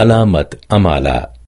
علامت أمالا.